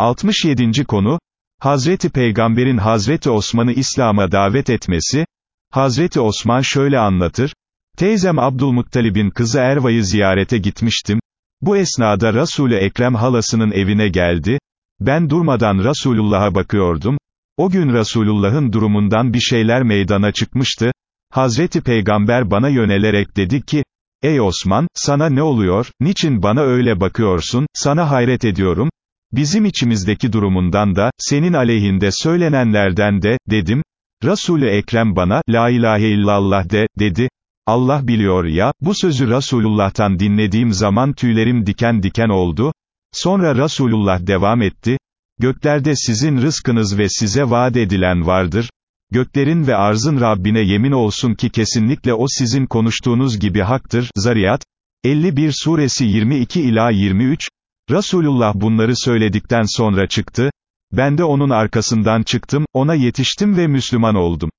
67. konu, Hazreti Peygamber'in Hazreti Osman'ı İslam'a davet etmesi, Hazreti Osman şöyle anlatır, Teyzem Abdülmuttalib'in kızı Erva'yı ziyarete gitmiştim, bu esnada Resul-ü Ekrem halasının evine geldi, ben durmadan Resulullah'a bakıyordum, o gün Resulullah'ın durumundan bir şeyler meydana çıkmıştı, Hazreti Peygamber bana yönelerek dedi ki, Ey Osman, sana ne oluyor, niçin bana öyle bakıyorsun, sana hayret ediyorum, bizim içimizdeki durumundan da, senin aleyhinde söylenenlerden de, dedim, Resul-ü Ekrem bana, la ilahe illallah de, dedi, Allah biliyor ya, bu sözü Resulullah'tan dinlediğim zaman tüylerim diken diken oldu, sonra Resulullah devam etti, göklerde sizin rızkınız ve size vaat edilen vardır, göklerin ve arzın Rabbine yemin olsun ki kesinlikle o sizin konuştuğunuz gibi haktır, Zariyat, 51 suresi 22 ila 23, Resulullah bunları söyledikten sonra çıktı, ben de onun arkasından çıktım, ona yetiştim ve Müslüman oldum.